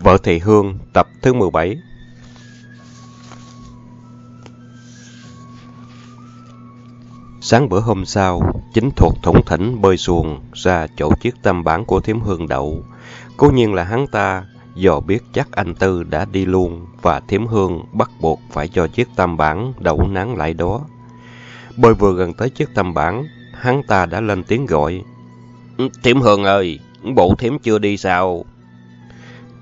Vợ Thị Hương tập thứ 17 Sáng bữa hôm sau, chính thuộc thủng thỉnh bơi xuồng ra chỗ chiếc tam bản của thiếm hương đậu. Cố nhiên là hắn ta, do biết chắc anh Tư đã đi luôn và thiếm hương bắt buộc phải cho chiếc tam bản đậu nán lại đó. Bơi vừa gần tới chiếc tam bản, hắn ta đã lên tiếng gọi. Ừ, thiếm hương ơi, bộ thiếm chưa đi sao?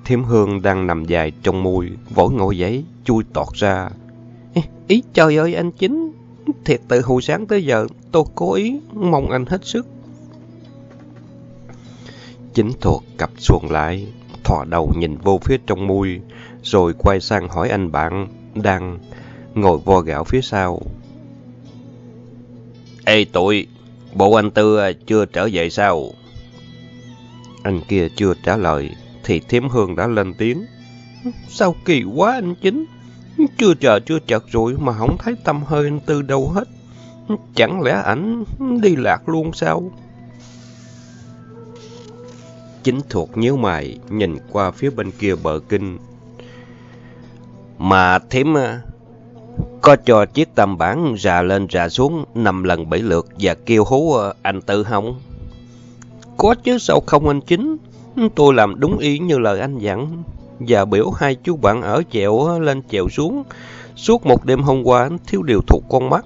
Thiếm hương đang nằm dài trong môi, vội ngồi giấy, chui tọt ra. Ý trời ơi anh chính, thiệt từ hồi sáng tới giờ tôi cố ý mong anh hết sức. Chính thuộc cặp xuồng lại, thò đầu nhìn vô phía trong mui, rồi quay sang hỏi anh bạn đang ngồi vo gạo phía sau. Ê tụi, bộ anh Tư chưa trở về sao? Anh kia chưa trả lời, thì Thiểm hương đã lên tiếng. Sao kỳ quá anh chính? Chưa chờ chưa chợt rồi mà không thấy tâm hơi anh Tư đâu hết. Chẳng lẽ ảnh đi lạc luôn sao? Chính thuộc nhíu mày, nhìn qua phía bên kia bờ kinh. Mà thím à, có cho chiếc tâm bản rà lên rà xuống năm lần bảy lượt và kêu hú à, anh Tư không? Có chứ sao không anh chính? Tôi làm đúng ý như lời anh dặn, và biểu hai chú bạn ở chèo lên chèo xuống. Suốt một đêm hôm qua thiếu điều thuộc con mắt.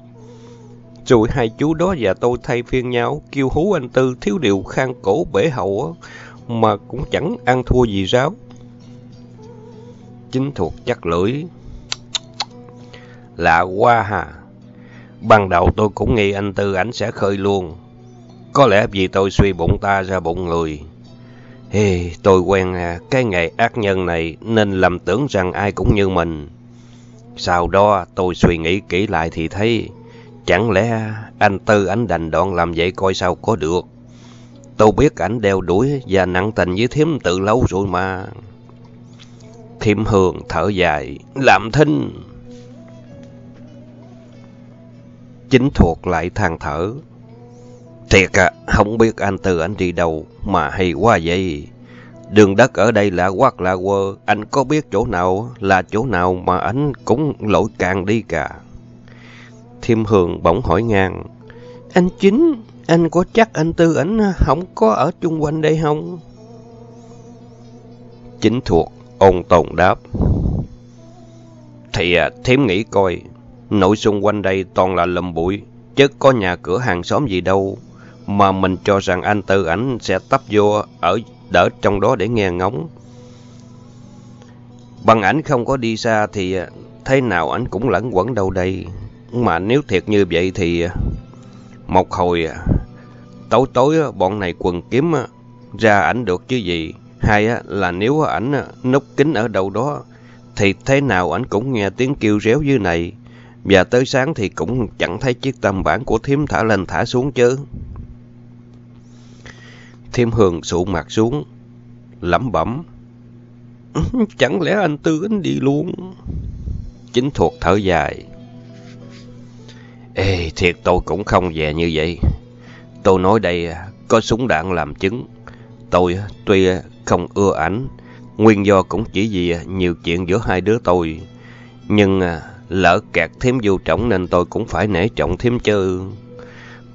Rồi hai chú đó và tôi thay phiên nhau, kêu hú anh Tư thiếu điều khang cổ bể hậu mà cũng chẳng ăn thua gì ráo. Chính thuộc chắc lưỡi. Lạ quá hà. Ban đầu tôi cũng nghĩ anh Tư ảnh sẽ khơi luôn. Có lẽ vì tôi suy bụng ta ra bụng người. Hey, tôi quen à, cái ngày ác nhân này nên lầm tưởng rằng ai cũng như mình. Sau đó tôi suy nghĩ kỹ lại thì thấy chẳng lẽ anh Tư ảnh đành đoạn làm vậy coi sao có được. Tôi biết ảnh đeo đuổi và nặng tình với thiếm từ lâu rồi mà. Thiếm hương thở dài, làm thinh. Chính thuộc lại than thở. Thiệt à, không biết anh từ anh đi đâu mà hay quá vậy. Đường đất ở đây là quắc là quơ, anh có biết chỗ nào là chỗ nào mà anh cũng lội càng đi cả. Thiêm Hường bỗng hỏi ngang, anh chính, anh có chắc anh Tư ảnh không có ở chung quanh đây không? Chính thuộc, ôn tồn đáp. Thì à, thiếm nghĩ coi, nội xung quanh đây toàn là lầm bụi, chứ có nhà cửa hàng xóm gì đâu mà mình cho rằng anh tự ảnh sẽ tấp vô ở, đỡ trong đó để nghe ngóng. Bằng ảnh không có đi xa thì à, thế nào ảnh cũng lẫn quẩn đâu đây. Mà nếu thiệt như vậy thì à, một hồi à, tối tối bọn này quần kiếm ra ảnh được chứ gì. Hai là nếu ảnh núp kín ở đâu đó thì thế nào ảnh cũng nghe tiếng kêu réo dưới này. Và tới sáng thì cũng chẳng thấy chiếc tâm bản của thím thả lên thả xuống chứ. Thiêm Hương sụ mặt xuống, lẩm bẩm. Chẳng lẽ anh Tư anh đi luôn? Chính thuộc thở dài. Ê, thiệt tôi cũng không về như vậy. Tôi nói đây có súng đạn làm chứng. Tôi tuy không ưa ảnh, nguyên do cũng chỉ vì nhiều chuyện giữa hai đứa tôi. Nhưng à, lỡ kẹt thêm vô trọng nên tôi cũng phải nể trọng thêm chứ.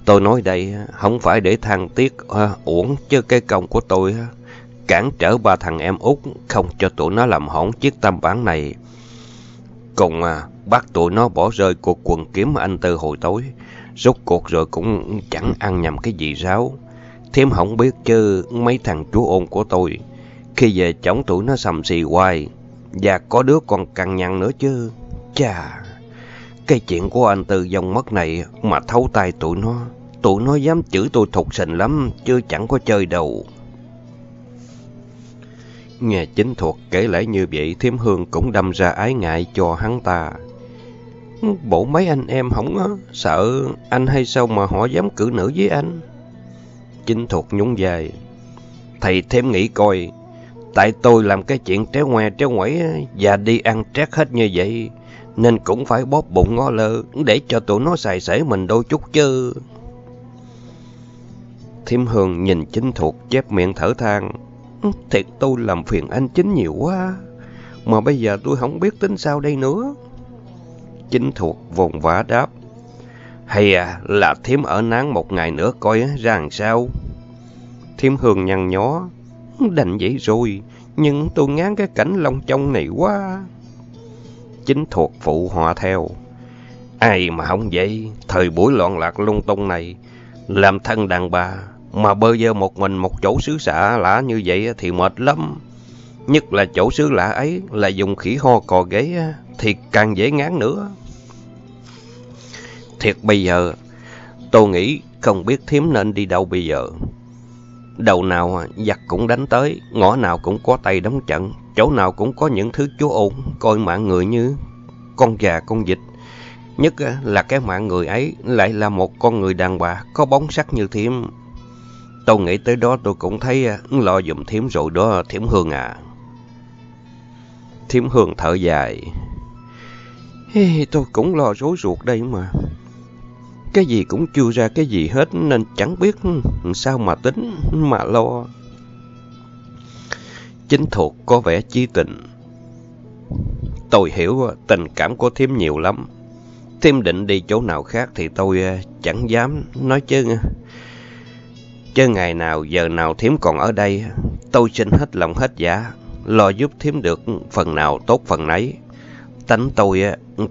Tôi nói đây không phải để than tiếc à, uổng chứ cái công của tôi à, cản trở ba thằng em út không cho tụi nó làm hỏng chiếc tâm bản này. Cùng à, bắt tụi nó bỏ rơi cuộc quần kiếm anh Tư hồi tối. Rốt cuộc rồi cũng chẳng ăn nhầm cái gì ráo. Thêm không biết chứ mấy thằng chú ôn của tôi. Khi về chống tụi nó sầm xì hoài. Và có đứa còn cằn nhằn nữa chứ. Chà... Cái chuyện của anh Tư dòng mất này mà thấu tay tụi nó. Tụi nó dám chửi tôi thục sình lắm, chứ chẳng có chơi đâu. Nghe chính thuộc kể lại như vậy, thiếm hương cũng đâm ra ái ngại cho hắn ta. Bộ mấy anh em không á, sợ anh hay sao mà họ dám cử nữ với anh? Chính thuộc nhún dài. Thầy thêm nghĩ coi, tại tôi làm cái chuyện tréo ngoe tréo ngoẩy và đi ăn trét hết như vậy, nên cũng phải bóp bụng ngó lơ để cho tụi nó xài xể mình đôi chút chứ. Thiêm Hương nhìn chính thuộc chép miệng thở than. Ừ, thiệt tôi làm phiền anh chính nhiều quá. Mà bây giờ tôi không biết tính sao đây nữa. Chính thuộc vùng vã đáp. Hay à, là Thiêm ở nán một ngày nữa coi ra làm sao. Thiêm hương nhăn nhó. Đành vậy rồi, nhưng tôi ngán cái cảnh lòng trong này quá. Chính thuộc phụ họa theo. Ai mà không vậy, thời buổi loạn lạc lung tung này, làm thân đàn bà, mà bơ vơ một mình một chỗ xứ xạ lạ như vậy thì mệt lắm. Nhất là chỗ xứ lạ ấy là dùng khỉ ho cò ghế thì càng dễ ngán nữa. Thiệt bây giờ, tôi nghĩ không biết thiếm nên đi đâu bây giờ. Đầu nào giặc cũng đánh tới, ngõ nào cũng có tay đóng trận, chỗ nào cũng có những thứ chúa ổn, coi mạng người như con gà con vịt. Nhất là cái mạng người ấy lại là một con người đàn bà có bóng sắc như thiếm. Tôi nghĩ tới đó tôi cũng thấy à, lo dùm thiếm rồi đó thiếm hương à. Thiếm hương thở dài. Hey, tôi cũng lo rối ruột đây mà. Cái gì cũng chưa ra cái gì hết nên chẳng biết sao mà tính mà lo. Chính thuộc có vẻ chi tình. Tôi hiểu à, tình cảm của thiếm nhiều lắm. Thiếm định đi chỗ nào khác thì tôi à, chẳng dám nói chứ. Chứ ngày nào giờ nào Thím còn ở đây, tôi xin hết lòng hết giả, lo giúp Thím được phần nào tốt phần nấy. Tánh tôi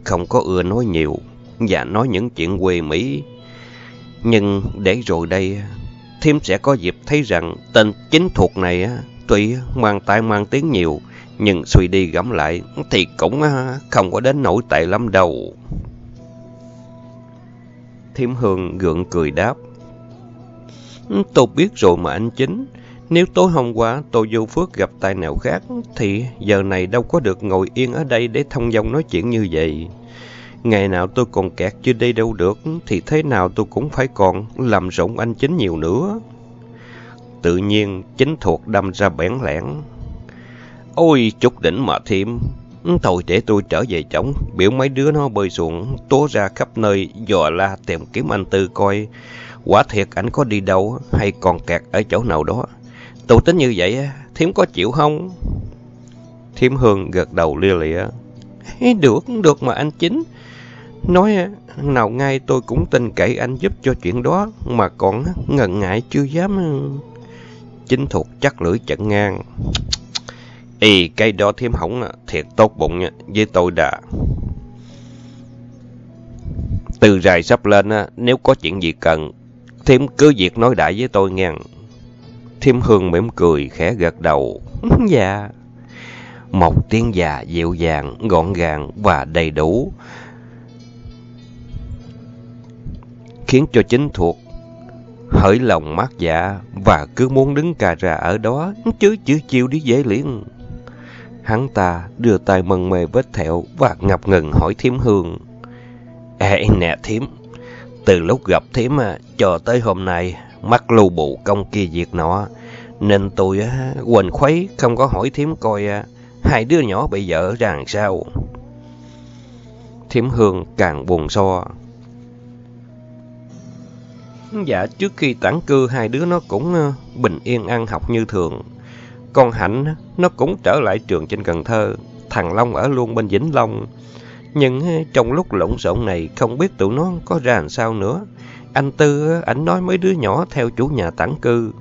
không có ưa nói nhiều và nói những chuyện quê Mỹ. Nhưng để rồi đây, Thím sẽ có dịp thấy rằng tên chính thuộc này tuy mang tai mang tiếng nhiều, nhưng suy đi gẫm lại thì cũng không có đến nổi tệ lắm đâu. Thím Hương gượng cười đáp. Tôi biết rồi mà anh chính. Nếu tối hôm qua tôi vô phước gặp tài nào khác, thì giờ này đâu có được ngồi yên ở đây để thông dong nói chuyện như vậy. Ngày nào tôi còn kẹt chưa đi đâu được, thì thế nào tôi cũng phải còn làm rộng anh chính nhiều nữa. Tự nhiên, chính thuộc đâm ra bẽn lẽn. Ôi, chút đỉnh mà thêm. Thôi để tôi trở về trống, biểu mấy đứa nó bơi xuống, tố ra khắp nơi, dò la tìm kiếm anh Tư coi. Quả thiệt ảnh có đi đâu hay còn kẹt ở chỗ nào đó. Tụ tính như vậy, thiếm có chịu không? Thiếm Hương gật đầu lia lịa. Được, được mà anh chính. Nói nào ngay tôi cũng tin cậy anh giúp cho chuyện đó, mà còn ngần ngại chưa dám... Chính thuộc chắc lưỡi chận ngang. Ê, cây đó thiếm hỏng thiệt tốt bụng với tôi đã. Từ rài sắp lên, nếu có chuyện gì cần, Thiêm cứ việc nói đại với tôi nghe. Thiêm Hương mỉm cười, khẽ gật đầu. Dạ. Một tiếng già dịu dàng, gọn gàng và đầy đủ. Khiến cho chính thuộc hỡi lòng mát dạ và cứ muốn đứng cà ra ở đó chứ chứ chiêu đi dễ liền. Hắn ta đưa tay mần mề vết thẹo và ngập ngừng hỏi thiếm hương. Ê nè thiếm, từ lúc gặp thím cho tới hôm nay, mắt lưu bụ công kia việc nọ, nên tôi quên khuấy không có hỏi thím coi hai đứa nhỏ bị vợ ra làm sao. thím hương càng buồn so. Dạ, trước khi tản cư hai đứa nó cũng ờ, bình yên ăn học như thường. Con Hạnh, nó cũng trở lại trường trên Cần Thơ. Thằng Long ở luôn bên Vĩnh Long. Nhưng eh, trong lúc lộn xộn này, không biết tụi nó có ra làm sao nữa. Anh Tư, eh, ảnh nói mấy đứa nhỏ theo chủ nhà tản cư.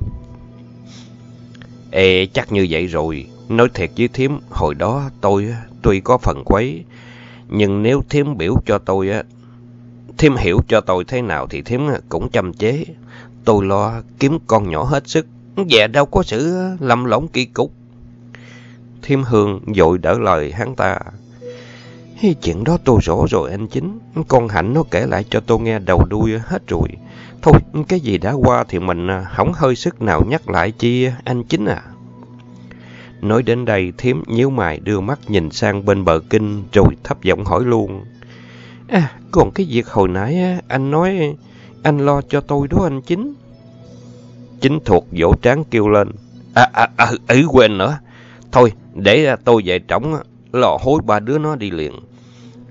Ê, chắc như vậy rồi. Nói thiệt với thiếm, hồi đó tôi eh, tuy có phần quấy. Nhưng nếu thiếm biểu cho tôi, thiếm hiểu cho tôi thế nào thì thiếm cũng chăm chế. Tôi lo kiếm con nhỏ hết sức. Dạ đâu có sự lầm lỏng kỳ cục. Thiêm Hương dội đỡ lời hắn ta. Chuyện đó tôi rõ rồi anh chính. Con Hạnh nó kể lại cho tôi nghe đầu đuôi hết rồi. Thôi, cái gì đã qua thì mình à, không hơi sức nào nhắc lại chi anh chính à. Nói đến đây, thiếm nhíu mày đưa mắt nhìn sang bên bờ kinh rồi thấp giọng hỏi luôn. À, còn cái việc hồi nãy à, anh nói anh lo cho tôi đó anh chính. Chính thuộc vỗ trán kêu lên. À, à, à, ý quên nữa. Thôi, để à, tôi về trống, lò hối ba đứa nó đi liền.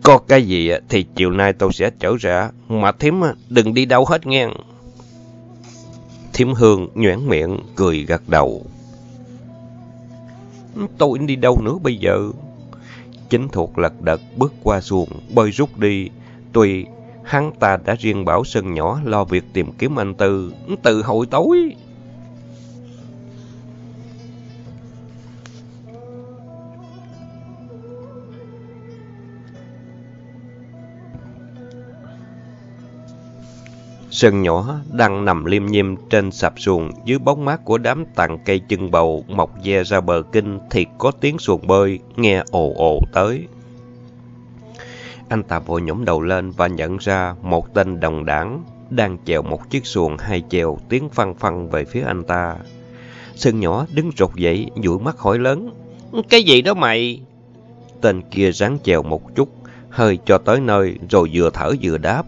Có cái gì thì chiều nay tôi sẽ trở ra, mà thím đừng đi đâu hết nghe. Thím Hương nhoẻn miệng, cười gật đầu. tôi đi đâu nữa bây giờ? Chính thuộc lật đật bước qua xuồng, bơi rút đi. Tuy hắn ta đã riêng bảo sân nhỏ lo việc tìm kiếm anh Tư, từ hồi tối. Sân nhỏ đang nằm liêm nhiêm trên sạp xuồng dưới bóng mát của đám tàn cây chân bầu mọc ve ra bờ kinh thì có tiếng xuồng bơi nghe ồ ồ tới. Anh ta vội nhổm đầu lên và nhận ra một tên đồng đảng đang chèo một chiếc xuồng hai chèo tiếng phăng phăng về phía anh ta. Sân nhỏ đứng rột dậy, dụi mắt hỏi lớn. Cái gì đó mày? Tên kia ráng chèo một chút, hơi cho tới nơi rồi vừa thở vừa đáp.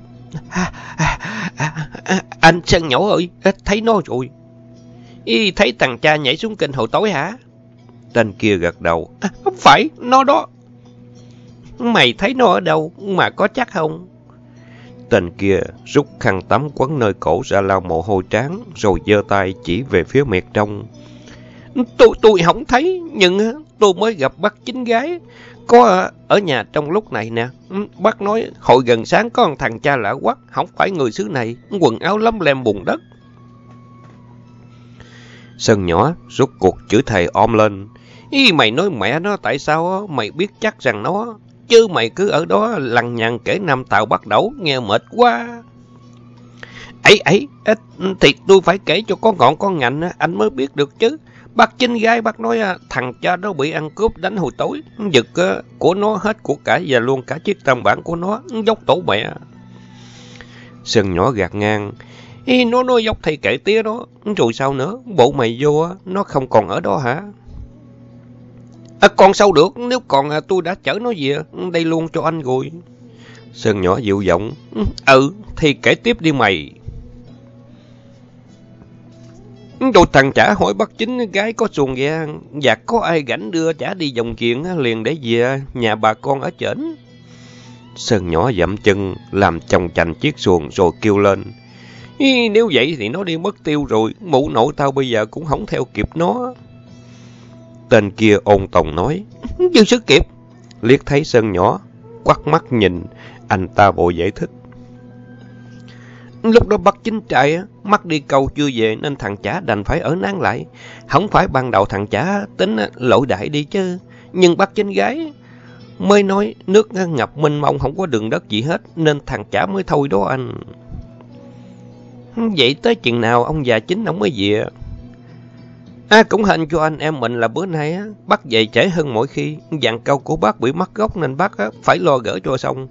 À, à, à, à, anh Sơn nhỏ ơi, thấy nó rồi. Ý, thấy thằng cha nhảy xuống kênh hồi tối hả? Tên kia gật đầu. À, không phải, nó đó. Mày thấy nó ở đâu mà có chắc không? Tên kia rút khăn tắm quấn nơi cổ ra lau mồ hôi trán rồi giơ tay chỉ về phía miệt trong. Tôi tôi không thấy, nhưng tôi mới gặp bắt chính gái. Có ở nhà trong lúc này nè, ừ, bác nói hội gần sáng có một thằng cha lạ quắc, không phải người xứ này, quần áo lấm lem bùn đất. Sơn nhỏ rút cuộc chữ thầy ôm lên. Ý mày nói mẹ nó tại sao mày biết chắc rằng nó, chứ mày cứ ở đó lằng nhằng kể năm tàu bắt đầu, nghe mệt quá. Ấy ấy, thì tôi phải kể cho có ngọn con ngành anh mới biết được chứ. Bác chính gái bác nói à, thằng cha đó bị ăn cướp đánh hồi tối, giật à, của nó hết của cải và luôn cả chiếc tam bản của nó, dốc tổ mẹ. Sơn nhỏ gạt ngang, Ý, nó nói dốc thầy kể tía đó, rồi sao nữa, bộ mày vô, à, nó không còn ở đó hả? À, còn sao được, nếu còn à, tôi đã chở nó về, đây luôn cho anh rồi. Sơn nhỏ dịu giọng, ừ, ừ, thì kể tiếp đi mày. Đồ thằng chả hỏi bắt chính gái có xuồng ghe và có ai gảnh đưa chả đi dòng chuyện liền để về nhà bà con ở trển. Sơn nhỏ dậm chân, làm chồng chành chiếc xuồng rồi kêu lên. Ý, nếu vậy thì nó đi mất tiêu rồi, mụ nội tao bây giờ cũng không theo kịp nó. Tên kia ôn tòng nói, dư sức kịp. Liếc thấy Sơn nhỏ, quắt mắt nhìn, anh ta bộ giải thích. Lúc đó bắt chính trại mắt đi câu chưa về nên thằng chả đành phải ở nán lại. Không phải ban đầu thằng chả tính lỗi đại đi chứ. Nhưng bắt chính gái mới nói nước ngập mênh mông không có đường đất gì hết nên thằng chả mới thôi đó anh. Vậy tới chừng nào ông già chính ông mới về? À, cũng hên cho anh em mình là bữa nay á, bắt về trễ hơn mỗi khi. Dàn câu của bác bị mất gốc nên bác á, phải lo gỡ cho xong.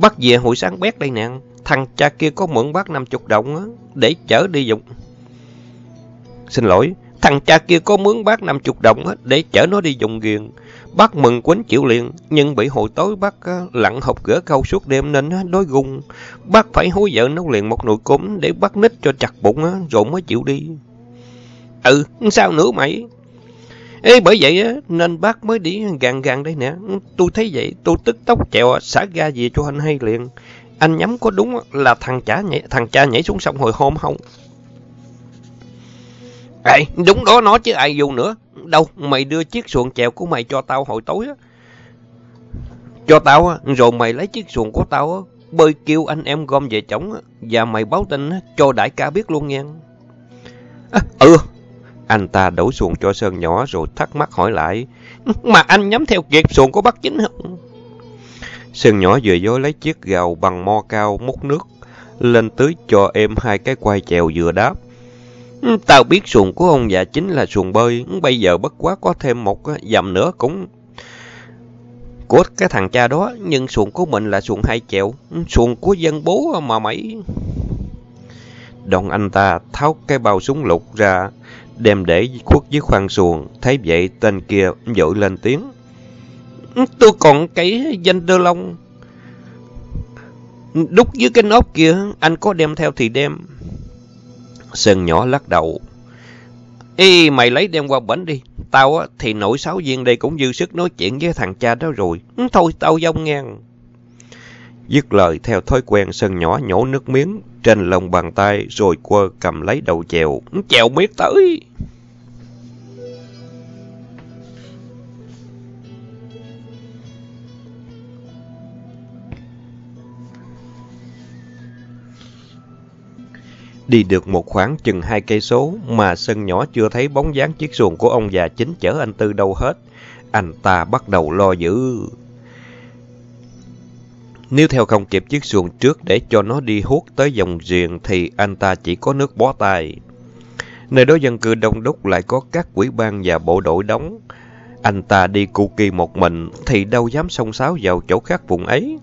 Bác về hồi sáng bét đây nè. Thằng cha kia có mượn bác 50 đồng á, để chở đi dùng. Xin lỗi, thằng cha kia có mướn bác 50 đồng á, để chở nó đi dùng ghiền. Bác mừng quýnh chịu liền, nhưng bị hồi tối bác lặn hộp gỡ câu suốt đêm nên đói gung. Bác phải hối vợ nấu liền một nồi cốm để bác nít cho chặt bụng á, rồi mới chịu đi. Ừ, sao nữa mày? Ê, bởi vậy á, nên bác mới đi gàn gàn đây nè. Tôi thấy vậy, tôi tức tốc chèo xả ga về cho anh hay liền. Anh nhắm có đúng là thằng cha nhảy, thằng cha nhảy xuống sông hồi hôm không? Ê, đúng đó nó chứ ai dù nữa. Đâu, mày đưa chiếc xuồng chèo của mày cho tao hồi tối á. Cho tao á, rồi mày lấy chiếc xuồng của tao á, bơi kêu anh em gom về chổng á, và mày báo tin á, cho đại ca biết luôn nha. À, ừ, anh ta đổ xuồng cho Sơn nhỏ rồi thắc mắc hỏi lại. Mà anh nhắm theo kiệt xuồng của bác chính không? Sơn nhỏ vừa dối lấy chiếc gào bằng mo cao múc nước lên tưới cho em hai cái quai chèo vừa đáp. Ừ, tao biết xuồng của ông già chính là xuồng bơi, bây giờ bất quá có thêm một ờ, dầm nữa cũng của cái thằng cha đó, nhưng xuồng của mình là xuồng hai chèo, ừ, xuồng của dân bố mà mày. Đồng anh ta tháo cái bao súng lục ra, đem để khuất dưới khoang xuồng, thấy vậy tên kia dội lên tiếng. Tôi còn cái danh đơ lông. Đúc dưới cái nốt kia, anh có đem theo thì đem. Sơn nhỏ lắc đầu. Ê, mày lấy đem qua bển đi. Tao á, thì nổi sáu viên đây cũng dư sức nói chuyện với thằng cha đó rồi. Thôi, tao dông ngang. Dứt lời theo thói quen sân nhỏ nhổ nước miếng trên lòng bàn tay rồi quơ cầm lấy đầu chèo. Chèo miết tới! Đi được một khoảng chừng hai cây số mà sân nhỏ chưa thấy bóng dáng chiếc xuồng của ông già chính chở anh Tư đâu hết. Anh ta bắt đầu lo dữ. Nếu theo không kịp chiếc xuồng trước để cho nó đi hút tới dòng riêng thì anh ta chỉ có nước bó tay. Nơi đó dân cư đông đúc lại có các quỹ ban và bộ đội đóng. Anh ta đi cu kỳ một mình thì đâu dám xông xáo vào chỗ khác vùng ấy.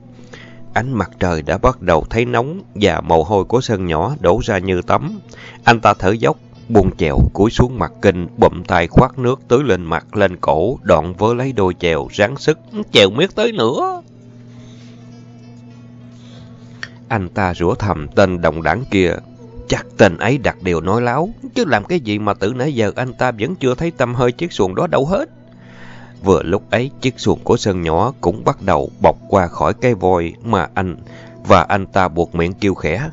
Ánh mặt trời đã bắt đầu thấy nóng và mồ hôi của sân nhỏ đổ ra như tắm. Anh ta thở dốc, buông chèo, cúi xuống mặt kinh, bụm tay khoát nước tưới lên mặt, lên cổ, đoạn vớ lấy đôi chèo, ráng sức, chèo miết tới nữa. Anh ta rủa thầm tên đồng đảng kia. Chắc tên ấy đặt điều nói láo, chứ làm cái gì mà từ nãy giờ anh ta vẫn chưa thấy tâm hơi chiếc xuồng đó đâu hết. Vừa lúc ấy, chiếc xuồng của Sơn nhỏ cũng bắt đầu bọc qua khỏi cái vôi mà anh và anh ta buộc miệng kêu khẽ.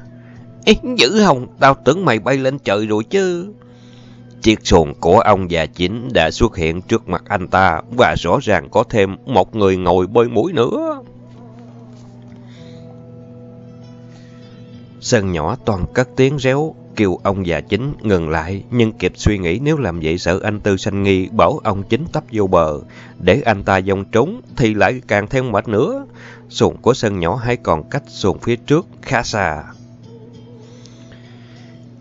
Ê, dữ hồng, tao tưởng mày bay lên trời rồi chứ. Chiếc xuồng của ông già chính đã xuất hiện trước mặt anh ta và rõ ràng có thêm một người ngồi bơi mũi nữa. Sân nhỏ toàn cất tiếng réo, kêu ông già chính ngừng lại, nhưng kịp suy nghĩ nếu làm vậy sợ anh Tư sanh nghi bảo ông chính tấp vô bờ, để anh ta dòng trốn thì lại càng thêm mệt nữa. Xuồng của sân nhỏ hay còn cách xuồng phía trước khá xa.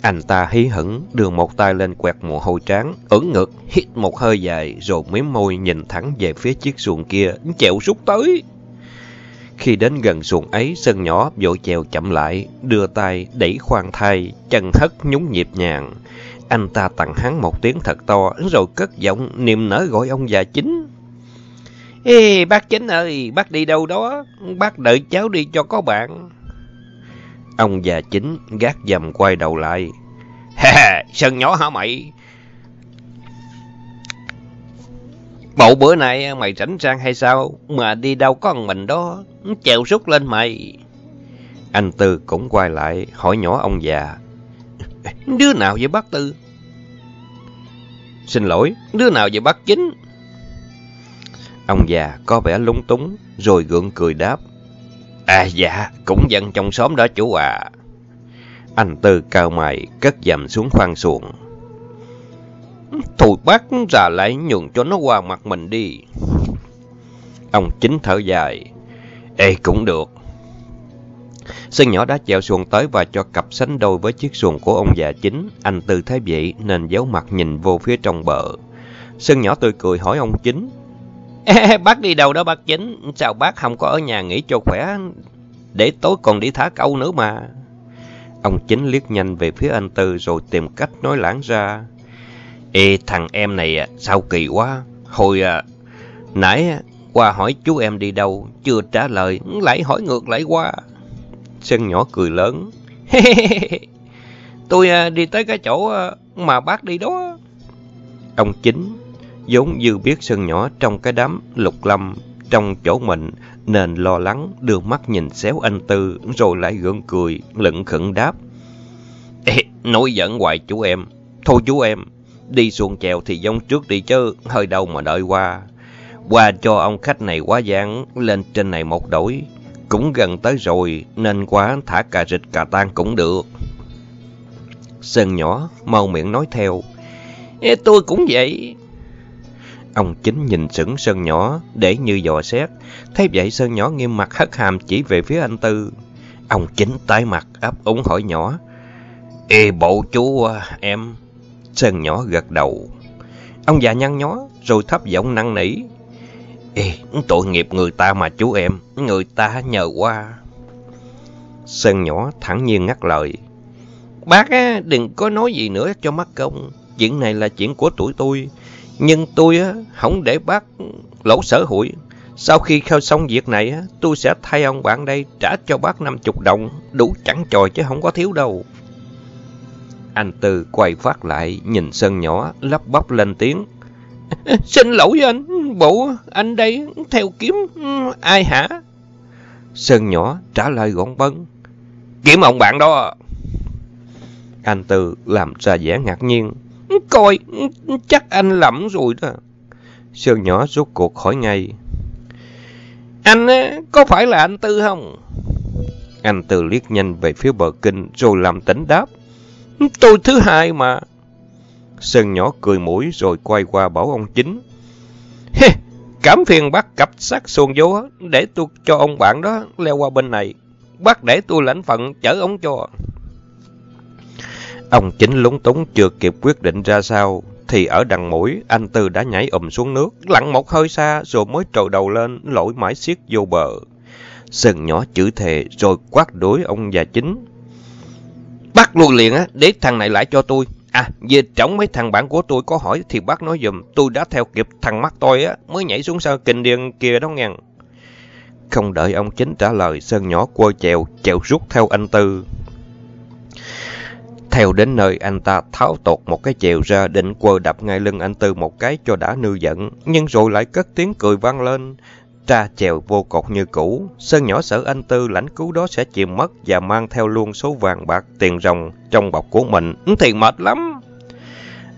Anh ta hí hửng đưa một tay lên quẹt mồ hôi trán, ưỡn ngực, hít một hơi dài rồi mím môi nhìn thẳng về phía chiếc xuồng kia, chẹo rút tới. Khi đến gần xuồng ấy, sân nhỏ vội chèo chậm lại, đưa tay đẩy khoan thai, chân hất nhúng nhịp nhàng. Anh ta tặng hắn một tiếng thật to, rồi cất giọng niềm nở gọi ông già chính. Ê, bác chính ơi, bác đi đâu đó? Bác đợi cháu đi cho có bạn. Ông già chính gác dầm quay đầu lại. Ha, sân nhỏ hả mày? Bộ bữa nay mày rảnh rang hay sao? Mà đi đâu có mình đó, chèo rút lên mày. Anh Tư cũng quay lại, hỏi nhỏ ông già. Đứa nào vậy bác Tư? Xin lỗi, đứa nào vậy bác Chính? Ông già có vẻ lúng túng, rồi gượng cười đáp. À dạ, cũng dân trong xóm đó chú à. Anh Tư cao mày, cất dầm xuống khoang xuồng. Thôi bác ra lại nhường cho nó qua mặt mình đi. Ông chính thở dài. Ê cũng được. Sơn nhỏ đã chèo xuồng tới và cho cặp sánh đôi với chiếc xuồng của ông già chính. Anh Tư thấy vậy nên giấu mặt nhìn vô phía trong bờ. Sơn nhỏ tươi cười hỏi ông chính. Ê, bác đi đâu đó bác chính? Sao bác không có ở nhà nghỉ cho khỏe? Để tối còn đi thả câu nữa mà. Ông chính liếc nhanh về phía anh Tư rồi tìm cách nói lãng ra. Ê, thằng em này à, sao kỳ quá. Hồi à, nãy à, qua hỏi chú em đi đâu, chưa trả lời, lại hỏi ngược lại qua. Sơn nhỏ cười lớn. Tôi à, đi tới cái chỗ à, mà bác đi đó. Ông chính, vốn dư biết Sơn nhỏ trong cái đám lục lâm, trong chỗ mình, nên lo lắng đưa mắt nhìn xéo anh Tư, rồi lại gượng cười, lựng khẩn đáp. Ê, nói giận hoài chú em. Thôi chú em, đi xuồng chèo thì giống trước đi chứ, hơi đâu mà đợi qua. Qua cho ông khách này quá giang, lên trên này một đổi. Cũng gần tới rồi, nên quá thả cà rịch cà tan cũng được. Sơn nhỏ, mau miệng nói theo. Ê, tôi cũng vậy. Ông chính nhìn sững Sơn nhỏ, để như dò xét. Thấy vậy Sơn nhỏ nghiêm mặt hất hàm chỉ về phía anh Tư. Ông chính tái mặt, ấp úng hỏi nhỏ. Ê, bộ chú em. Sơn nhỏ gật đầu. Ông già nhăn nhó, rồi thấp giọng năn nỉ. Ê, tội nghiệp người ta mà chú em, người ta nhờ qua. Sơn nhỏ thẳng nhiên ngắt lời. Bác á, đừng có nói gì nữa cho mắc công. Chuyện này là chuyện của tuổi tôi. Nhưng tôi á, không để bác lỗ sở hụi. Sau khi khao xong việc này, á, tôi sẽ thay ông bạn đây trả cho bác 50 đồng. Đủ chẳng tròi chứ không có thiếu đâu. Anh Tư quay phát lại, nhìn Sơn nhỏ, lắp bắp lên tiếng. Xin lỗi anh, bộ anh đây theo kiếm ai hả? Sơn nhỏ trả lời gọn bấn: Kiếm ông bạn đó. Anh Tư làm ra vẻ ngạc nhiên. Coi, chắc anh lầm rồi đó. Sơn nhỏ rút cuộc hỏi ngay. Anh có phải là anh Tư không? Anh Tư liếc nhanh về phía bờ kinh rồi làm tỉnh đáp. Tôi thứ hai mà. Sơn nhỏ cười mũi rồi quay qua bảo ông chính. Hê, cảm phiền bác cặp sát xuồng vô để tôi cho ông bạn đó leo qua bên này. Bác để tôi lãnh phận chở ông cho. Ông chính lúng túng chưa kịp quyết định ra sao, thì ở đằng mũi, anh Tư đã nhảy ùm xuống nước, lặn một hơi xa rồi mới trồi đầu lên, lội mãi xiết vô bờ. Sơn nhỏ chữ thề rồi quát đuổi ông già chính. Bắt luôn liền á, để thằng này lại cho tôi. À, về trống mấy thằng bạn của tôi có hỏi thì bác nói dùm, tôi đã theo kịp thằng mắt tôi á, mới nhảy xuống sau kinh điên kia đó ngàn. Không đợi ông chính trả lời, Sơn nhỏ quơ chèo, chèo rút theo anh Tư. Theo đến nơi anh ta tháo tột một cái chèo ra định quơ đập ngay lưng anh Tư một cái cho đã nư giận, nhưng rồi lại cất tiếng cười vang lên. Tra chèo vô cột như cũ, Sơn nhỏ sợ anh Tư lãnh cứu đó sẽ chìm mất và mang theo luôn số vàng bạc tiền rồng trong bọc của mình, thì mệt lắm.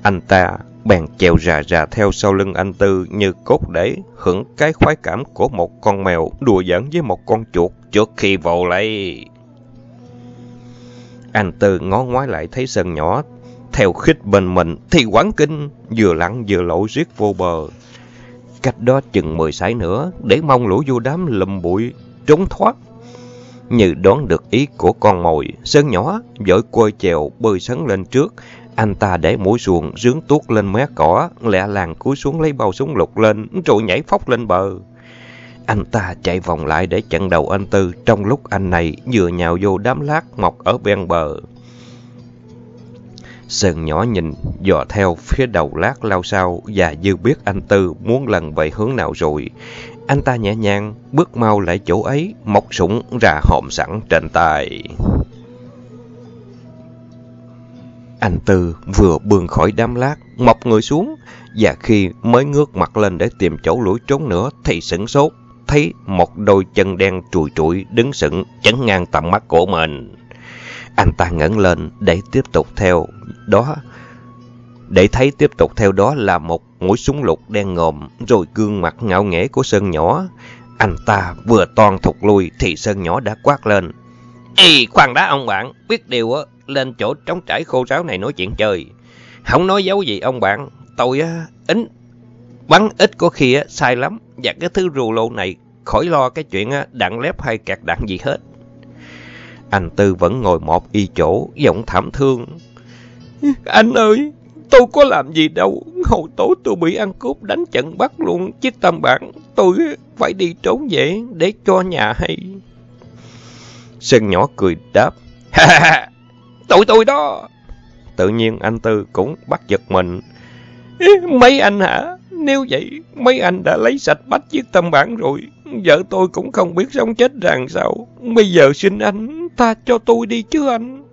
Anh ta bèn chèo rà rà theo sau lưng anh Tư như cốt để hưởng cái khoái cảm của một con mèo đùa giỡn với một con chuột trước khi vào lấy. Anh Tư ngó ngoái lại thấy Sơn nhỏ theo khích bên mình thì quán kinh vừa lặng vừa lội riết vô bờ. Cách đó chừng mười sải nữa để mong lũ vô đám lùm bụi trốn thoát. Như đoán được ý của con mồi, Sơn nhỏ vội quơ chèo bơi sấn lên trước. Anh ta để mũi xuồng rướng tuốt lên mé cỏ, lẹ làng cúi xuống lấy bao súng lục lên, rồi nhảy phóc lên bờ. Anh ta chạy vòng lại để chặn đầu anh Tư trong lúc anh này vừa nhào vô đám lát mọc ở ven bờ. Sơn nhỏ nhìn, dò theo phía đầu lát lao sao và dư biết anh Tư muốn lần về hướng nào rồi. Anh ta nhẹ nhàng, bước mau lại chỗ ấy, móc súng ra hòm sẵn trên tay. Anh Tư vừa bươn khỏi đám lát, mọc người xuống, và khi mới ngước mặt lên để tìm chỗ lũi trốn nữa thì sửng sốt, thấy một đôi chân đen trùi trụi đứng sững chắn ngang tầm mắt của mình. Anh ta ngẩng lên để tiếp tục theo đó. Để thấy tiếp tục theo đó là một mũi súng lục đen ngòm, rồi gương mặt ngạo nghễ của Sơn nhỏ. Anh ta vừa toan thụt lui thì Sơn nhỏ đã quát lên. Ê, khoan đã ông bạn, biết điều á, lên chỗ trống trải khô ráo này nói chuyện chơi. Không nói dấu gì ông bạn, tôi á, ính, bắn ít có khi á, sai lắm, và cái thứ rù lô này khỏi lo cái chuyện á, đạn lép hay kẹt đạn gì hết. Anh Tư vẫn ngồi một y chỗ, giọng thảm thương. Anh ơi, tôi có làm gì đâu. Hồi tối tôi bị ăn cướp đánh trận bắt luôn chiếc tâm bản. Tôi phải đi trốn về để cho nhà hay. Sơn nhỏ cười đáp. Ha ha, tụi tôi đó. Tự nhiên anh Tư cũng bắt giật mình. Mấy anh hả? Nếu vậy, mấy anh đã lấy sạch bách chiếc tâm bản rồi. Vợ tôi cũng không biết sống chết rằng sao. Bây giờ xin anh tha cho tôi đi chứ anh.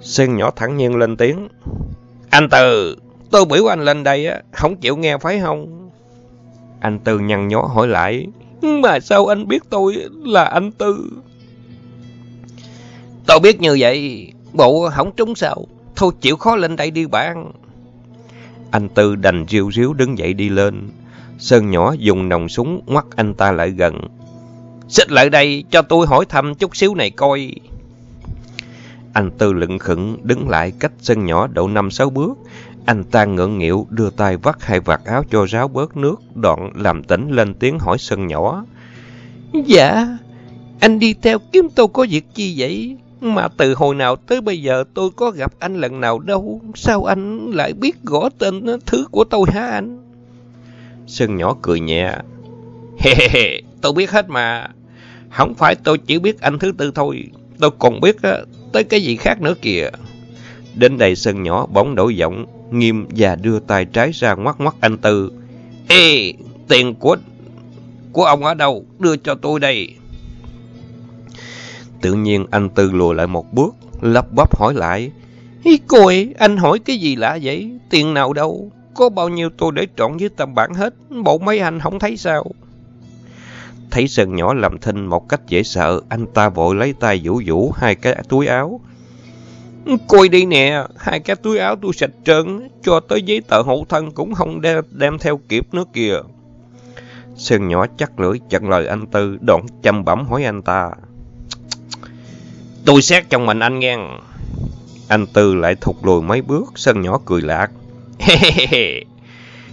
Sơn nhỏ thẳng nhiên lên tiếng. Anh Từ, tôi biểu anh lên đây á, không chịu nghe phải không? Anh Tư nhăn nhó hỏi lại. Mà sao anh biết tôi là anh Tư? Tôi biết như vậy, bộ không trúng sao. Thôi chịu khó lên đây đi bạn. Anh Tư đành riêu riếu đứng dậy đi lên. Sơn nhỏ dùng nòng súng ngoắt anh ta lại gần. Xích lại đây cho tôi hỏi thăm chút xíu này coi. Anh Tư lựng khựng đứng lại cách Sơn nhỏ độ năm sáu bước. Anh ta ngượng nghịu đưa tay vắt hai vạt áo cho ráo bớt nước, đoạn làm tỉnh lên tiếng hỏi Sơn nhỏ. Dạ, anh đi theo kiếm tôi có việc chi vậy? Mà từ hồi nào tới bây giờ tôi có gặp anh lần nào đâu. Sao anh lại biết gõ tên thứ của tôi hả anh? Sơn nhỏ cười nhẹ. Hê hê hê, tôi biết hết mà. Không phải tôi chỉ biết anh thứ tư thôi. Tôi còn biết tới cái gì khác nữa kìa. Đến đây Sơn nhỏ bỗng đổi giọng, nghiêm và đưa tay trái ra ngoắc ngoắc anh Tư. Ê, tiền của của ông ở đâu? Đưa cho tôi đây. Tự nhiên anh Tư lùi lại một bước, lắp bắp hỏi lại. Ý cô ấy, anh hỏi cái gì lạ vậy? Tiền nào đâu? Có bao nhiêu tôi để trọn với tầm bản hết, bộ mấy anh không thấy sao? Thấy Sơn nhỏ làm thinh một cách dễ sợ, anh ta vội lấy tay vũ vũ hai cái túi áo. Coi đi nè, hai cái túi áo tôi sạch trơn, cho tới giấy tờ hộ thân cũng không đem, đem theo kịp nữa kìa. Sơn nhỏ chắc lưỡi chặn lời anh Tư, đoạn chăm bẩm hỏi anh ta. Tôi xét trong mình anh nghe. Anh Tư lại thụt lùi mấy bước, sân nhỏ cười lạc.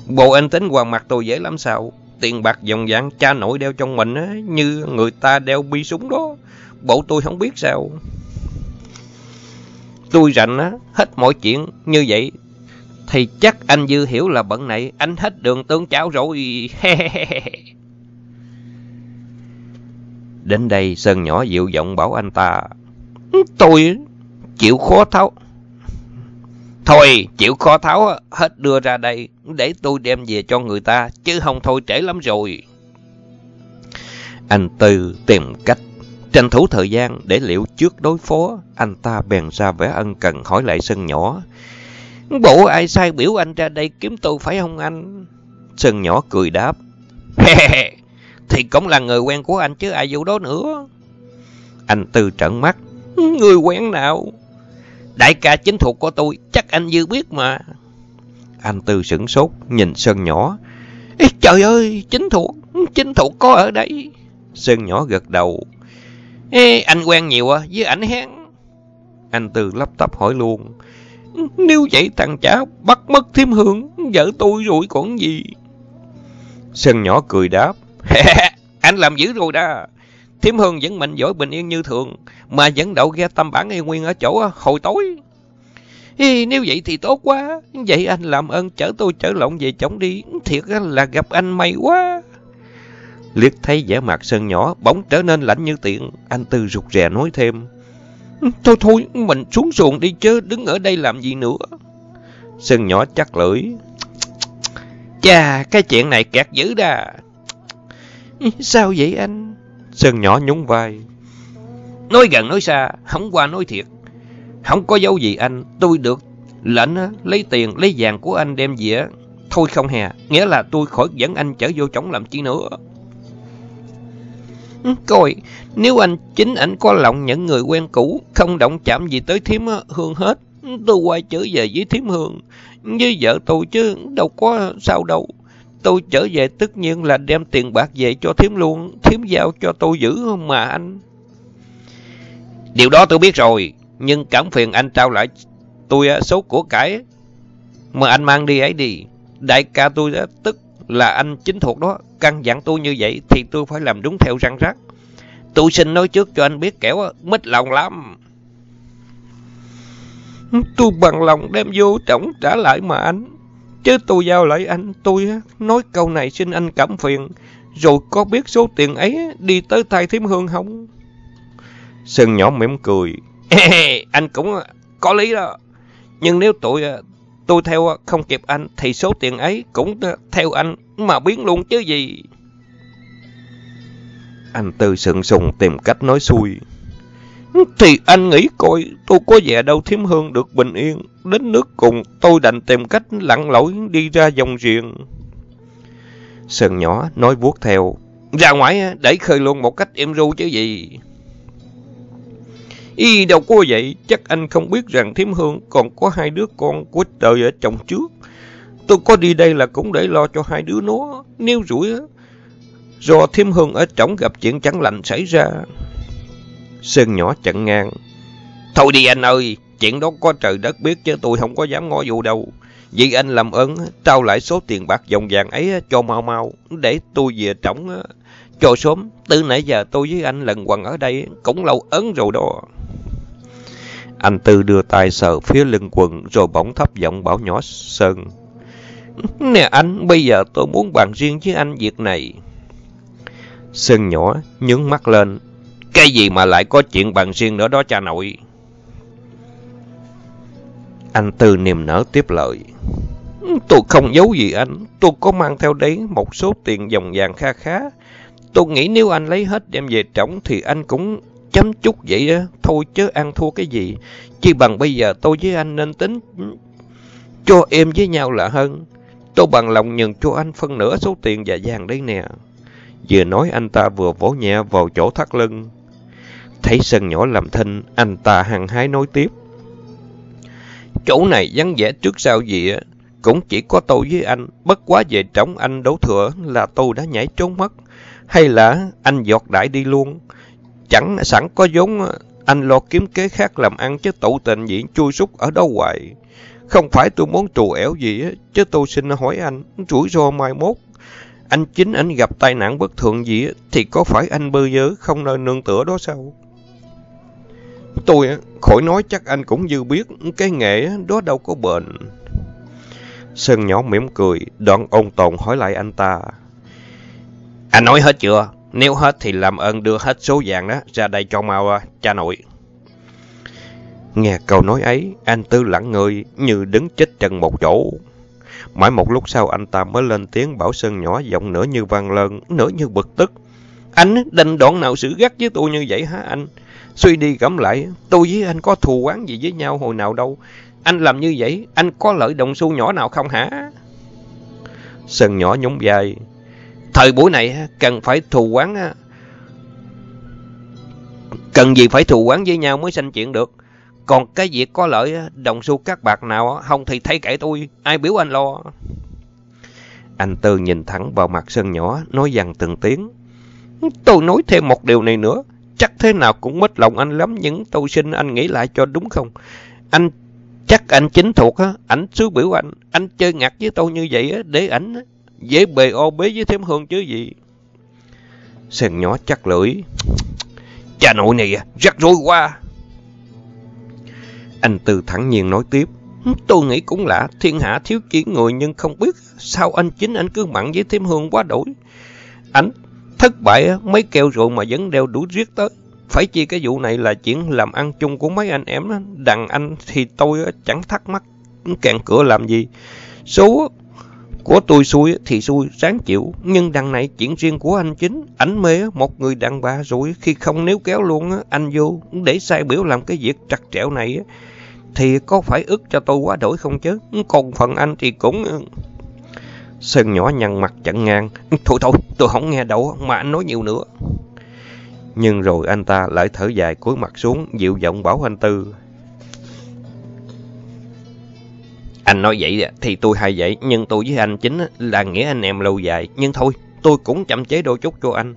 Bộ anh tính hoàng mặt tôi dễ lắm sao? Tiền bạc dòng dạng cha nội đeo trong mình á, như người ta đeo bi súng đó. Bộ tôi không biết sao. Tôi rảnh á, hết mọi chuyện như vậy. Thì chắc anh Dư hiểu là bận này, anh hết đường tương cháo rồi. Đến đây Sơn nhỏ dịu giọng bảo anh ta. Tôi chịu khó tháo. Thôi, chịu khó tháo hết đưa ra đây, để tôi đem về cho người ta, chứ không thôi trễ lắm rồi. Anh Tư tìm cách, tranh thủ thời gian để liệu trước đối phó, anh ta bèn ra vẻ ân cần hỏi lại Sơn nhỏ. Bộ ai sai biểu anh ra đây kiếm tôi phải không anh? Sơn nhỏ cười đáp. Thì cũng là người quen của anh chứ ai vô đó nữa. Anh Tư trợn mắt. Người quen nào? Đại ca chính thuộc của tôi, chắc anh Dư biết mà. Anh Tư sửng sốt, nhìn Sơn nhỏ. Ê, trời ơi, chính thuộc, chính thuộc có ở đây. Sơn nhỏ gật đầu. Ê, anh quen nhiều à, với ảnh hén. Anh Tư lắp tắp hỏi luôn. Nếu vậy thằng chả bắt mất thêm hương, vợ tôi rồi còn gì. Sơn nhỏ cười đáp. anh làm dữ rồi đó. Thiếm Hương vẫn mạnh giỏi bình yên như thường, mà vẫn đậu ghe tâm bản yên nguyên ở chỗ à, hồi tối. Ê, nếu vậy thì tốt quá. Vậy anh làm ơn chở tôi chở lộn về chổng đi. Thiệt à, là gặp anh may quá. Liệt thấy vẻ mặt Sơn nhỏ bỗng trở nên lạnh như tiện. Anh Tư rụt rè nói thêm. Thôi thôi, mình xuống xuồng đi chứ, đứng ở đây làm gì nữa. Sơn nhỏ chắc lưỡi. Chà, cái chuyện này kẹt dữ đà. Sao vậy anh? Sơn nhỏ nhún vai. Nói gần nói xa, không qua nói thiệt. Không có dấu gì anh, tôi được lệnh lấy tiền, lấy vàng của anh đem về. Thôi không hè, nghĩa là tôi khỏi dẫn anh trở vô chống làm chi nữa. Ừ, coi, nếu anh chính anh có lòng những người quen cũ, không động chạm gì tới thiếm hương hết, tôi quay trở về với thiếm hương, với vợ tôi chứ đâu có sao đâu. Tôi trở về tất nhiên là đem tiền bạc về cho thiếm luôn, thiếm giao cho tôi giữ mà anh. Điều đó tôi biết rồi, nhưng cảm phiền anh trao lại tôi à, số của cải mà anh mang đi ấy đi. Đại ca tôi đã tức là anh chính thuộc đó, căn dặn tôi như vậy thì tôi phải làm đúng theo răng rắc. Tôi xin nói trước cho anh biết kẻo à, mít lòng lắm. Tôi bằng lòng đem vô trọng trả lại mà anh. Chứ tôi giao lại anh, tôi nói câu này xin anh cảm phiền. Rồi có biết số tiền ấy đi tới tay thiếm hương không? Sơn nhỏ mỉm cười. anh cũng có lý đó. Nhưng nếu tôi à, tôi theo à, không kịp anh thì số tiền ấy cũng à, theo anh mà biến luôn chứ gì. Anh Tư sừng sùng tìm cách nói xuôi. Thì anh nghĩ coi tôi có vẻ đâu thiếm hương được bình yên. Đến nước cùng tôi đành tìm cách lặn lội đi ra dòng riêng. Sơn nhỏ nói vuốt theo. Ra ngoài để khơi luôn một cách em ru chứ gì. Y đâu có vậy, chắc anh không biết rằng thiếm hương còn có hai đứa con của trời ở chồng trước. Tôi có đi đây là cũng để lo cho hai đứa nó, nếu rủi do thiếm hương ở trống gặp chuyện chẳng lành xảy ra. Sơn nhỏ chặn ngang. Thôi đi anh ơi, chuyện đó có trời đất biết chứ tôi không có dám ngó vụ đâu. Vậy anh làm ơn trao lại số tiền bạc dòng vàng ấy cho mau mau, để tôi về trống cho sớm. Từ nãy giờ tôi với anh lần quần ở đây cũng lâu ấn rồi đó. Anh Tư đưa tay sờ phía lưng quần rồi bỗng thấp giọng bảo nhỏ Sơn. Nè anh, bây giờ tôi muốn bàn riêng với anh việc này. Sơn nhỏ nhướng mắt lên. Cái gì mà lại có chuyện bằng riêng nữa đó cha nội? Anh Tư niềm nở tiếp lời. Tôi không giấu gì anh. Tôi có mang theo đấy một số tiền dòng vàng kha khá. Tôi nghĩ nếu anh lấy hết đem về trống thì anh cũng chấm chút vậy á. Thôi chứ ăn thua cái gì. Chỉ bằng bây giờ tôi với anh nên tính cho em với nhau là hơn. Tôi bằng lòng nhận cho anh phân nửa số tiền và vàng đấy nè. Vừa nói anh ta vừa vỗ nhẹ vào chỗ thắt lưng. Thấy sân nhỏ làm thinh, anh ta hăng hái nói tiếp. Chỗ này vắng vẻ trước sau gì á, cũng chỉ có tôi với anh, bất quá về trống anh đấu thừa là tôi đã nhảy trốn mất, hay là anh giọt đại đi luôn. Chẳng sẵn có vốn anh lo kiếm kế khác làm ăn chứ tụ tình diện chui súc ở đâu hoài. Không phải tôi muốn trù ẻo gì á chứ tôi xin hỏi anh, rủi ro mai mốt. Anh chính anh gặp tai nạn bất thường gì thì có phải anh bơ vơ không nơi nương tựa đó sao? Tôi khỏi nói chắc anh cũng dư biết cái nghệ đó đâu có bệnh Sơn nhỏ mỉm cười, đoạn ông tồn hỏi lại anh ta. Anh nói hết chưa? Nếu hết thì làm ơn đưa hết số vàng đó ra đây cho mau à, cha nội. Nghe câu nói ấy, anh Tư lặng người như đứng chết chân một chỗ. Mãi một lúc sau anh ta mới lên tiếng bảo Sơn nhỏ giọng nửa như vang lơn, nửa như bực tức. Anh định đoạn nào xử gắt với tôi như vậy hả anh? Suy đi gẫm lại, tôi với anh có thù oán gì với nhau hồi nào đâu. Anh làm như vậy, anh có lợi đồng xu nhỏ nào không hả? Sơn nhỏ nhún vai. Thời buổi này cần phải thù oán, Cần gì phải thù oán với nhau mới sanh chuyện được. Còn cái việc có lợi đồng xu các bạc nào không thì thấy kể tôi, ai biểu anh lo. Anh Tư nhìn thẳng vào mặt Sơn nhỏ, nói dằn từng tiếng. Tôi nói thêm một điều này nữa, chắc thế nào cũng mất lòng anh lắm, những tôi xin anh nghĩ lại cho đúng không? Anh chắc anh chính thuộc á, ảnh xứ biểu anh, anh chơi ngặt với tôi như vậy á, để ảnh dễ bề ô bế với thêm hương chứ gì. Sơn nhỏ chắc lưỡi. Cha nội này à, rắc rối quá. Anh Tư thẳng nhiên nói tiếp. Tôi nghĩ cũng lạ, thiên hạ thiếu chỉ người nhưng không biết sao anh chính anh cứ mặn với thêm hương quá đổi. Anh thất bại mấy keo rồi mà vẫn đeo đuổi riết tới. Phải chi cái vụ này là chuyện làm ăn chung của mấy anh em đó. Đằng anh thì tôi chẳng thắc mắc kẹn cửa làm gì. Số của tôi xui thì xui sáng chịu, nhưng đằng này chuyện riêng của anh chính, ảnh mê một người đàn bà rồi, khi không nếu kéo luôn anh vô để sai biểu làm cái việc trật trẻo này thì có phải ức cho tôi quá đổi không chứ? Còn phần anh thì cũng... Sơn nhỏ nhăn mặt chẳng ngang. Thôi thôi, tôi không nghe đâu mà anh nói nhiều nữa. Nhưng rồi anh ta lại thở dài cúi mặt xuống, dịu giọng bảo anh Tư. Anh nói vậy thì tôi hay vậy, nhưng tôi với anh chính là nghĩa anh em lâu dài. Nhưng thôi, tôi cũng chậm chế đôi chút cho anh.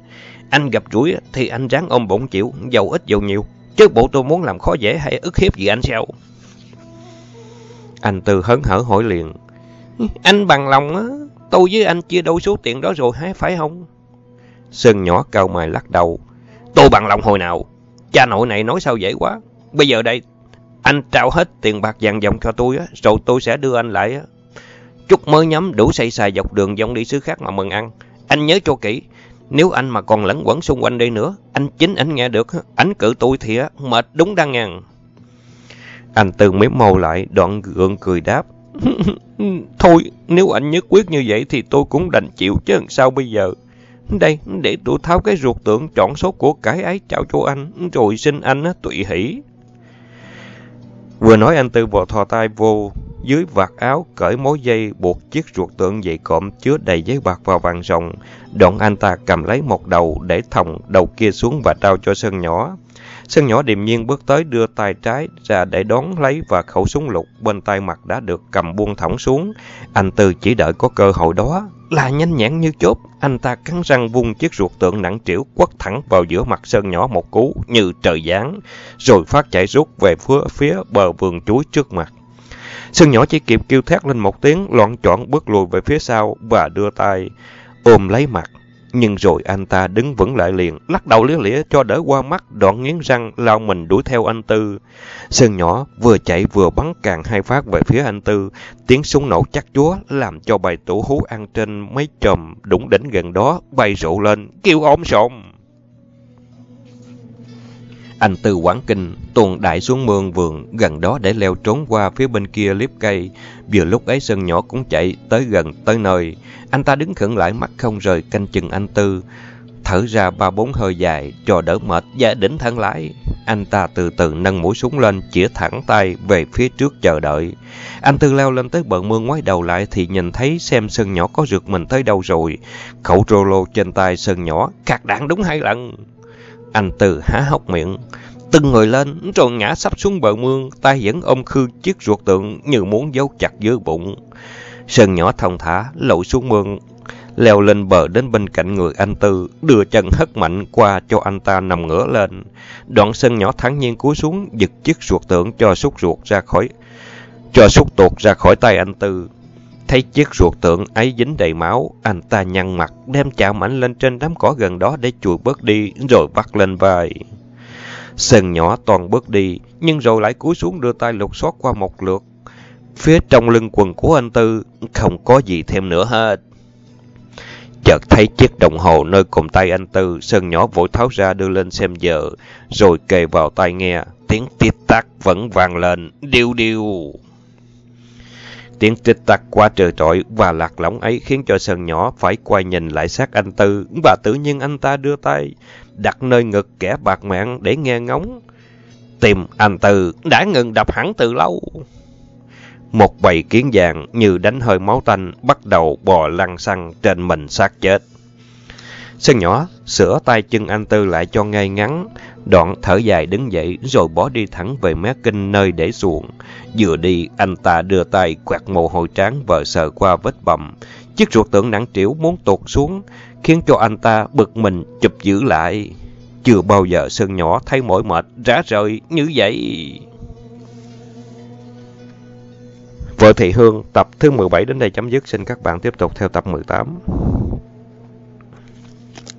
Anh gặp rủi thì anh ráng ôm bụng chịu, giàu ít giàu nhiều. Chứ bộ tôi muốn làm khó dễ hay ức hiếp gì anh sao? Anh Tư hấn hở hỏi liền. Anh bằng lòng á, tôi với anh chia đôi số tiền đó rồi hả phải không? Sơn nhỏ cao mày lắc đầu. Tôi bằng lòng hồi nào? Cha nội này nói sao dễ quá. Bây giờ đây, anh trao hết tiền bạc vàng dòng cho tôi á, rồi tôi sẽ đưa anh lại á. Chút mới nhắm đủ xây xài dọc đường dòng đi xứ khác mà mừng ăn. Anh nhớ cho kỹ, nếu anh mà còn lẫn quẩn xung quanh đây nữa, anh chính anh nghe được, anh cự tôi thì mệt đúng đang ngàn. Anh Tư mím màu lại, đoạn gượng cười đáp. Thôi, nếu anh nhất quyết như vậy thì tôi cũng đành chịu chứ sao bây giờ. Đây, để tôi tháo cái ruột tượng chọn số của cái ấy chào cho anh, rồi xin anh tụy hỷ. Vừa nói anh Tư vò thò tay vô dưới vạt áo cởi mối dây buộc chiếc ruột tượng dày cộm chứa đầy giấy bạc vào vàng rồng. Đoạn anh ta cầm lấy một đầu để thòng đầu kia xuống và trao cho Sơn nhỏ. Sơn nhỏ điềm nhiên bước tới đưa tay trái ra để đón lấy và khẩu súng lục bên tay mặt đã được cầm buông thõng xuống. Anh Tư chỉ đợi có cơ hội đó là nhanh nhẹn như chốt. Anh ta cắn răng vung chiếc ruột tượng nặng trĩu quất thẳng vào giữa mặt Sơn nhỏ một cú như trời giáng, rồi phát chạy rút về phía, phía bờ vườn chuối trước mặt. Sơn nhỏ chỉ kịp kêu thét lên một tiếng, loạn trọn bước lùi về phía sau và đưa tay ôm lấy mặt. Nhưng rồi anh ta đứng vững lại liền, lắc đầu lia lĩa cho đỡ qua mắt, đoạn nghiến răng lao mình đuổi theo anh Tư. Sơn nhỏ vừa chạy vừa bắn càng hai phát về phía anh Tư, tiếng súng nổ chắc chúa làm cho bài tủ hú ăn trên mấy chòm đủng đỉnh gần đó bay rộ lên, kêu ôm sộm. Anh Tư Quảng kinh, tuồn đại xuống mương vườn gần đó để leo trốn qua phía bên kia liếp cây. Vừa lúc ấy Sơn nhỏ cũng chạy tới gần tới nơi. Anh ta đứng khẩn lại mắt không rời canh chừng anh Tư. Thở ra ba bốn hơi dài, cho đỡ mệt và đỉnh thân lái. Anh ta từ từ nâng mũi súng lên, chĩa thẳng tay về phía trước chờ đợi. Anh Tư leo lên tới bờ mương ngoái đầu lại thì nhìn thấy xem Sơn nhỏ có rượt mình tới đâu rồi. Khẩu rô lô trên tay Sơn nhỏ, cạt đạn đúng hai lần. Anh Tư há hốc miệng, từng người lên rồi ngã sắp xuống bờ mương, tay vẫn ôm khư chiếc ruột tượng như muốn giấu chặt dưới bụng. Sơn nhỏ thông thả lội xuống mương, leo lên bờ đến bên cạnh người anh Tư, đưa chân hất mạnh qua cho anh ta nằm ngửa lên. Đoạn sơn nhỏ thẳng nhiên cúi xuống, giật chiếc ruột tượng cho xúc ruột ra khỏi, cho xúc tuột ra khỏi tay anh Tư. Thấy chiếc ruột tượng ấy dính đầy máu, anh ta nhăn mặt, đem chảo mảnh lên trên đám cỏ gần đó để chùi bớt đi, rồi vắt lên vai. Sơn nhỏ toàn bước đi, nhưng rồi lại cúi xuống đưa tay lục xót qua một lượt. Phía trong lưng quần của anh Tư không có gì thêm nữa hết. Chợt thấy chiếc đồng hồ nơi cùng tay anh Tư, Sơn nhỏ vội tháo ra đưa lên xem giờ, rồi kề vào tai nghe, tiếng tít tắc vẫn vang lên, điêu điêu. Tiếng tích tắc quá trời trội và lạc lõng ấy khiến cho Sơn nhỏ phải quay nhìn lại sát anh Tư, và tự nhiên anh ta đưa tay, đặt nơi ngực kẻ bạc mạng để nghe ngóng. Tìm anh Tư đã ngừng đập hẳn từ lâu. Một bầy kiến vàng như đánh hơi máu tanh bắt đầu bò lăn xăng trên mình xác chết. Sơn nhỏ sửa tay chân anh Tư lại cho ngay ngắn, đoạn thở dài đứng dậy rồi bỏ đi thẳng về mé kinh nơi để xuồng. Vừa đi, anh ta đưa tay quạt mồ hôi trán vờ sờ qua vết bầm. Chiếc ruột tượng nặng trĩu muốn tụt xuống, khiến cho anh ta bực mình chụp giữ lại. Chưa bao giờ Sơn nhỏ thấy mỏi mệt, rã rời như vậy. Vợ Thị Hương tập thứ 17 đến đây chấm dứt. Xin các bạn tiếp tục theo tập 18.